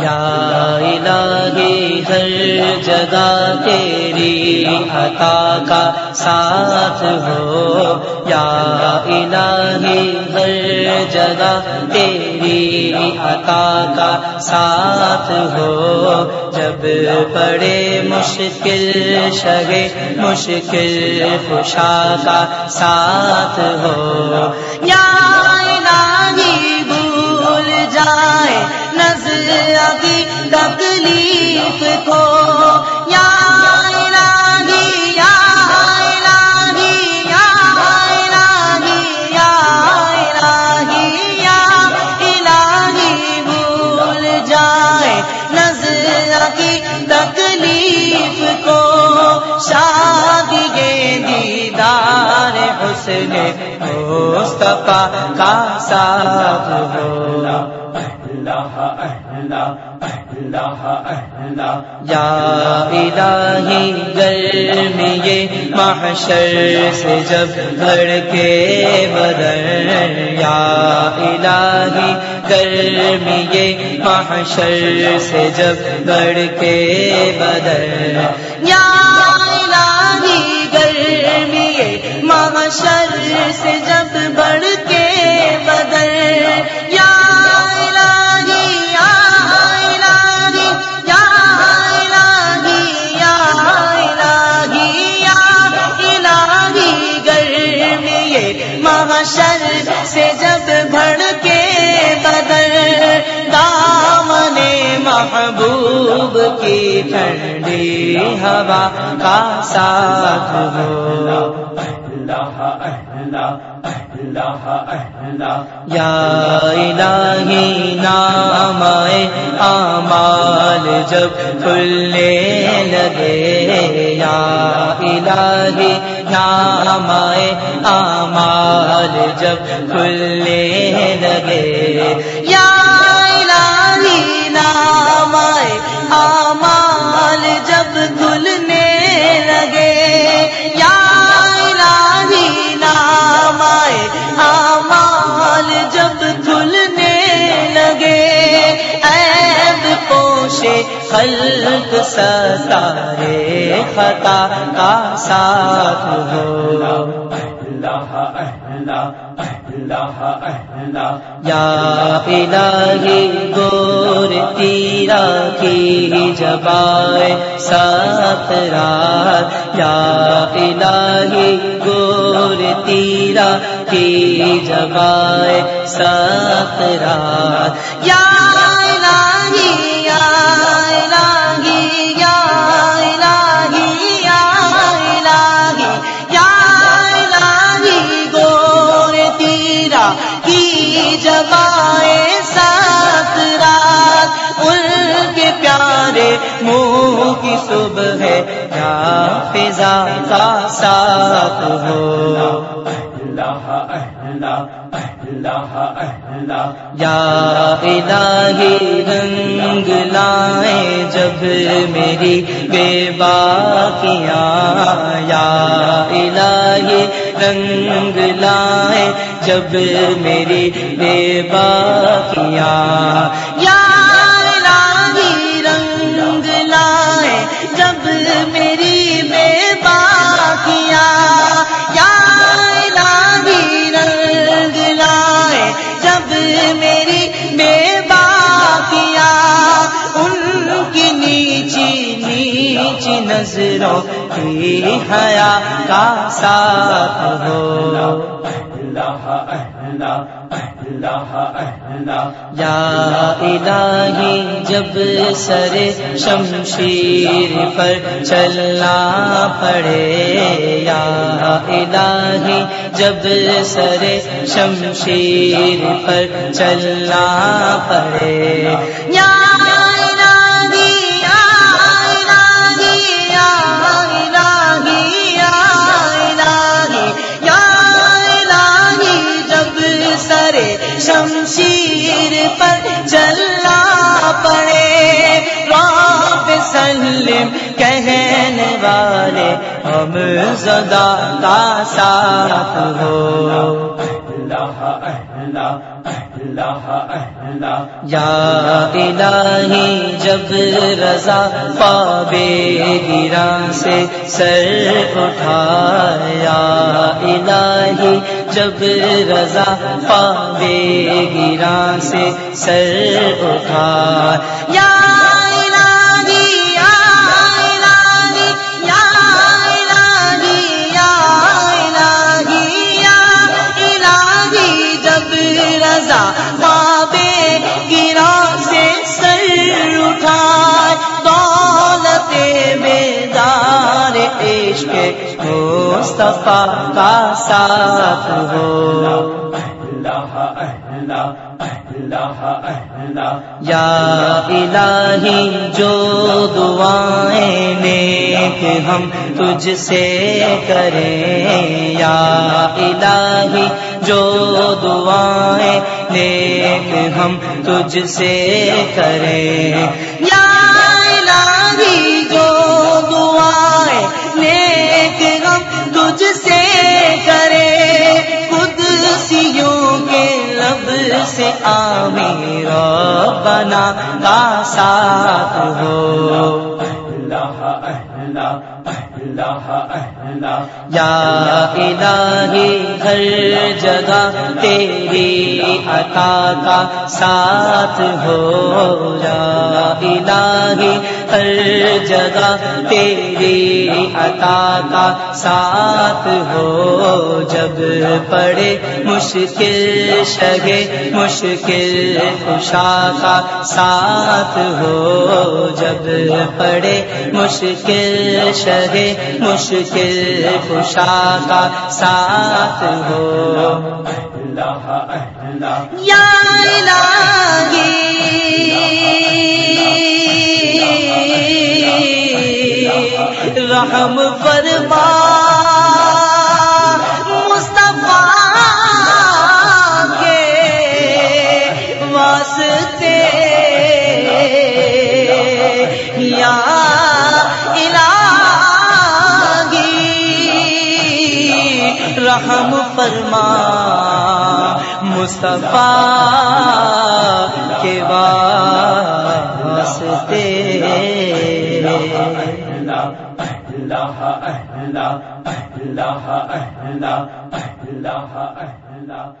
یا الہی ہر جگہ تیری عطا کا ساتھ ہو۔ یا الہی ہر جگہ تیری عطا کا ساتھ ہو۔ جب پڑے مشکل شگے، مشکل خوشا کا ساتھ ہو۔ یا جائے نظر ابھی تکلیف کو۔ شادی کے دیدار حسن مصطفیٰ کا ساتھ ہو۔ یا الہی گرم یہ محشر سے جب بھڑ کے بدن یا الہی گرم یہ محشر سے جب بڑھ کے بدن یا الہی گرم یہ محشر سے جب محشر سے جب بڑھ کے بدن دامن محبوب کی ٹھنڈی ہوا کا ساتھ ہو۔ یا الہی نام آمال جب کھلنے لگے۔ یا الہی نام آمال جب کھلنے لگے۔ یا خلق ستارے خطا کا ساتھ ہو۔ یا الہی گور تیرا کی جبائے سات رات۔ یا الہی گور تیرا کی جبائے سات رات۔ منہ کی صبح ہے، یا فضا کا ساتھ ہو۔ یا الہی رنگ لائے جب میری بے باقیاں یا الہی رنگ لائے جب میری بے باقیاں یا نظروں کی حیا کا ساتھ ہو۔ یا الہی جب سر شمشیر پر چلنا پڑے۔ یا الہی جب سر شمشیر پر چلنا پڑے۔ یا کہنے والے ہم زدہ کا ساتھ ہو۔ یا الہی جب رضا پابے گرا سے سر اٹھایا۔ الہی جب رضا پابے گرا سے سر اٹھا یا مصطفیٰ کا ساتھ ہو۔ یا الہی جو دعائیں نیک ہم تجھ سے کریں۔ یا الہی جو دعائیں نیک ہم تجھ سے کریں۔ یا کا ساتھ ہو۔ یا الہی ہر جگہ تیری عطا کا ساتھ ہو یا الہی ہر جگہ تیری عطا کا ساتھ ہو جب پڑے مشکل شگے مشکل خوشا کا ساتھ ہو جب پڑے مشکل شگے مشکل خوشا کا ساتھ ہو۔ یا رحم فرما۔ مصطفیٰ کے واسطے رحم فرما مصطفیٰ کے واسطے اللہ